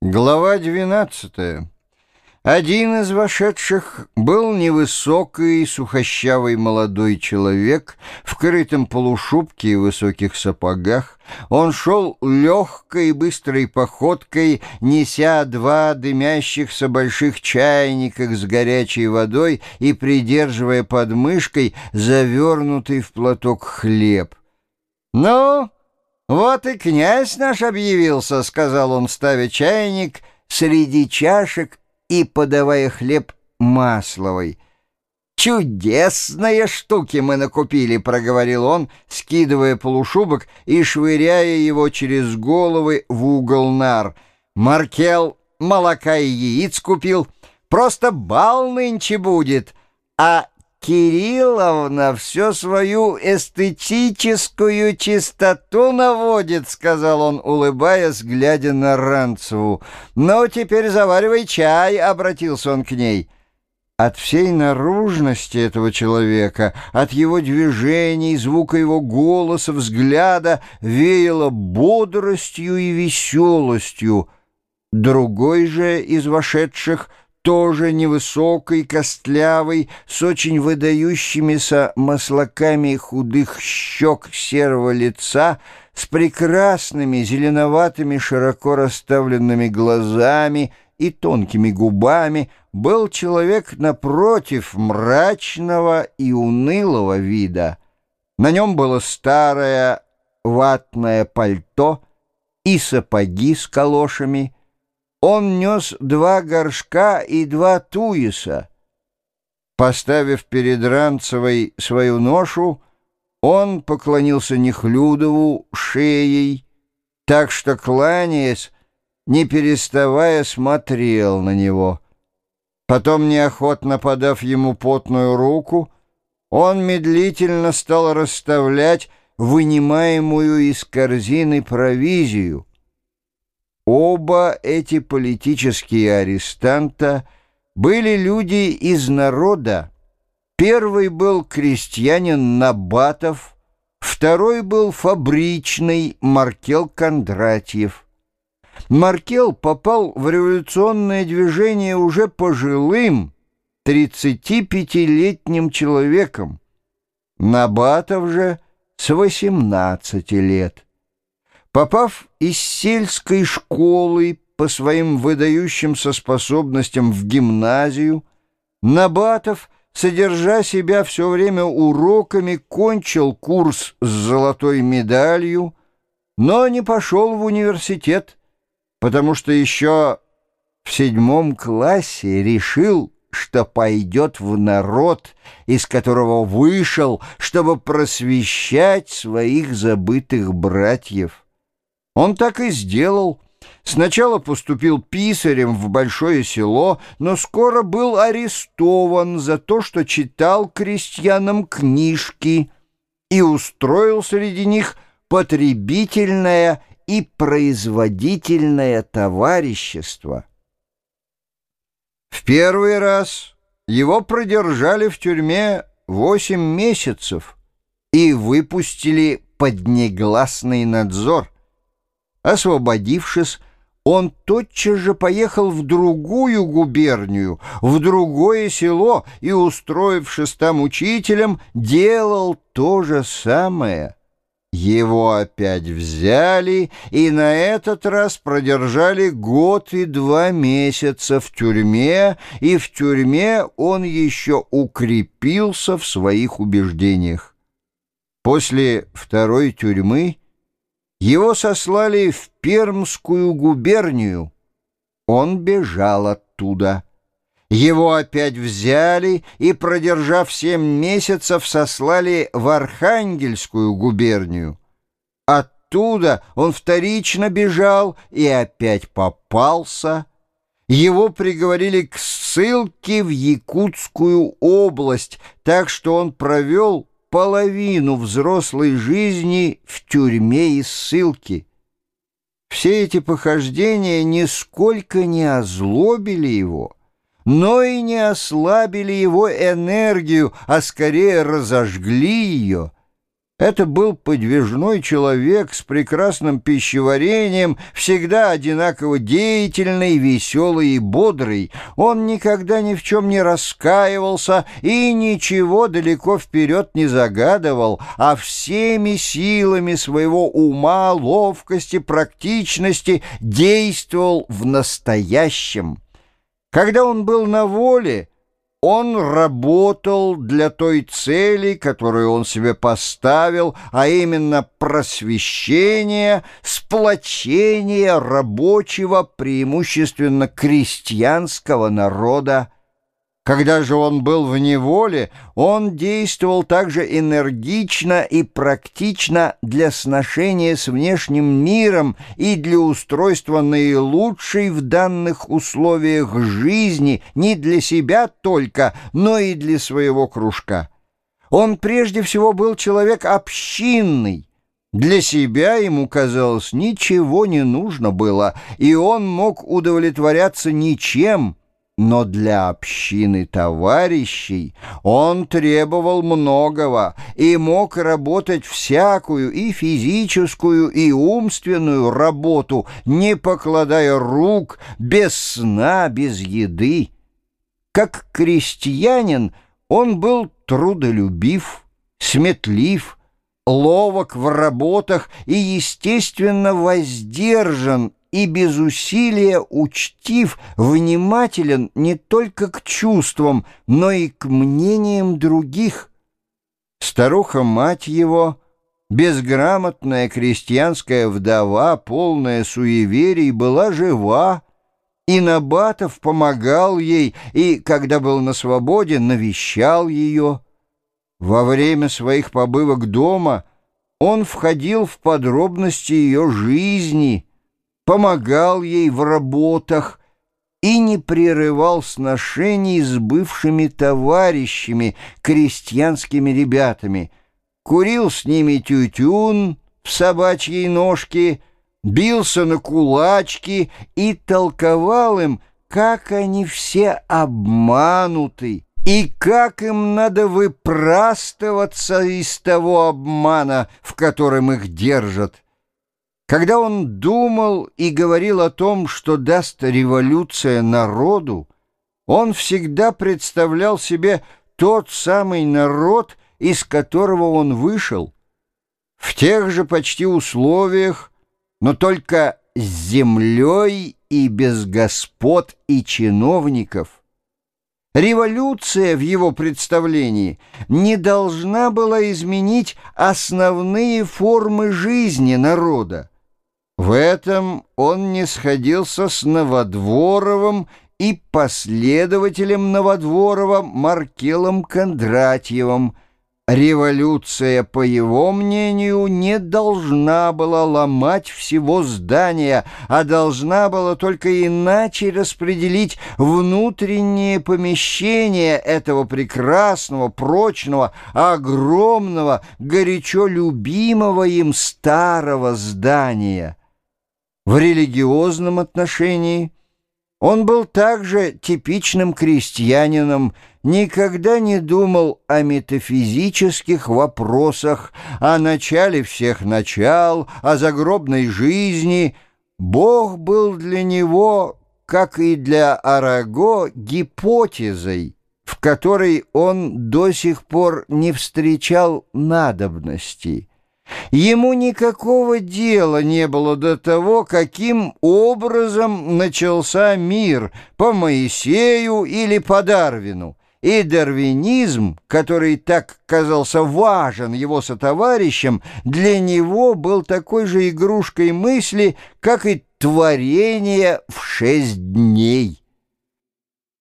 Глава 12. Один из вошедших был невысокий, сухощавый молодой человек в крытом полушубке и высоких сапогах. Он шел легкой быстрой походкой, неся два дымящихся больших чайника с горячей водой и придерживая под мышкой завернутый в платок хлеб. «Ну?» «Вот и князь наш объявился», — сказал он, ставя чайник среди чашек и подавая хлеб масловой. «Чудесные штуки мы накупили», — проговорил он, скидывая полушубок и швыряя его через головы в угол нар. «Маркел молока и яиц купил. Просто бал нынче будет. А Кирилловна все свою эстетическую чистоту наводит, — сказал он, улыбаясь, глядя на Ранцеву. «Ну, теперь заваривай чай», — обратился он к ней. От всей наружности этого человека, от его движений, звука его голоса, взгляда веяло бодростью и веселостью. Другой же из вошедших — тоже невысокий, костлявый, с очень выдающимися маслаками худых щек серого лица, с прекрасными зеленоватыми широко расставленными глазами и тонкими губами, был человек напротив мрачного и унылого вида. На нем было старое ватное пальто и сапоги с калошами — он нес два горшка и два туиса. Поставив перед Ранцевой свою ношу, он поклонился Нехлюдову шеей, так что, кланяясь, не переставая, смотрел на него. Потом, неохотно подав ему потную руку, он медлительно стал расставлять вынимаемую из корзины провизию, Оба эти политические арестанта были люди из народа. Первый был крестьянин Набатов, второй был фабричный Маркел Кондратьев. Маркел попал в революционное движение уже пожилым, 35-летним человеком. Набатов же с 18 лет. Попав из сельской школы по своим выдающимся способностям в гимназию, Набатов, содержа себя все время уроками, кончил курс с золотой медалью, но не пошел в университет, потому что еще в седьмом классе решил, что пойдет в народ, из которого вышел, чтобы просвещать своих забытых братьев. Он так и сделал. Сначала поступил писарем в большое село, но скоро был арестован за то, что читал крестьянам книжки и устроил среди них потребительное и производительное товарищество. В первый раз его продержали в тюрьме восемь месяцев и выпустили под негласный надзор — Освободившись, он тотчас же поехал в другую губернию, в другое село и, устроившись там учителем, делал то же самое. Его опять взяли и на этот раз продержали год и два месяца в тюрьме, и в тюрьме он еще укрепился в своих убеждениях. После второй тюрьмы его сослали в Пермскую губернию. Он бежал оттуда. Его опять взяли и, продержав семь месяцев, сослали в Архангельскую губернию. Оттуда он вторично бежал и опять попался. Его приговорили к ссылке в Якутскую область, так что он провел половину взрослой жизни в тюрьме и ссылке. Все эти похождения нисколько не озлобили его, но и не ослабили его энергию, а скорее разожгли ее. Это был подвижной человек с прекрасным пищеварением, всегда одинаково деятельный, веселый и бодрый. Он никогда ни в чем не раскаивался и ничего далеко вперед не загадывал, а всеми силами своего ума, ловкости, практичности действовал в настоящем. Когда он был на воле, он работал для той цели, которую он себе поставил, а именно просвещение, сплочение рабочего, преимущественно крестьянского народа, когда же он был в неволе, он действовал также энергично и практично для сношения с внешним миром и для устройства наилучшей в данных условиях жизни не для себя только, но и для своего кружка. Он прежде всего был человек общинный, для себя ему, казалось, ничего не нужно было, и он мог удовлетворяться ничем, но для общины товарищей он требовал многого и мог работать всякую и физическую, и умственную работу, не покладая рук, без сна, без еды. Как крестьянин он был трудолюбив, сметлив, ловок в работах и, естественно, воздержан и без усилия учтив, внимателен не только к чувствам, но и к мнениям других. Старуха-мать его, безграмотная крестьянская вдова, полная суеверий, была жива, и Набатов помогал ей, и, когда был на свободе, навещал ее. Во время своих побывок дома он входил в подробности ее жизни — помогал ей в работах и не прерывал сношений с бывшими товарищами, крестьянскими ребятами, курил с ними тютюн в собачьей ножке, бился на кулачки и толковал им, как они все обмануты, и как им надо выпрастываться из того обмана, в котором их держат. Когда он думал и говорил о том, что даст революция народу, он всегда представлял себе тот самый народ, из которого он вышел, в тех же почти условиях, но только с землей и без господ и чиновников. Революция в его представлении не должна была изменить основные формы жизни народа. В этом он не сходился с Новодворовым и последователем Новодворова Маркелом Кондратьевым. Революция, по его мнению, не должна была ломать всего здания, а должна была только иначе распределить внутренние помещения этого прекрасного, прочного, огромного, горячо любимого им старого здания. В религиозном отношении он был также типичным крестьянином, никогда не думал о метафизических вопросах, о начале всех начал, о загробной жизни. Бог был для него, как и для Араго, гипотезой, в которой он до сих пор не встречал надобности. Ему никакого дела не было до того, каким образом начался мир, по Моисею или по Дарвину. И дарвинизм, который так казался важен его сотоварищам, для него был такой же игрушкой мысли, как и творение в шесть дней.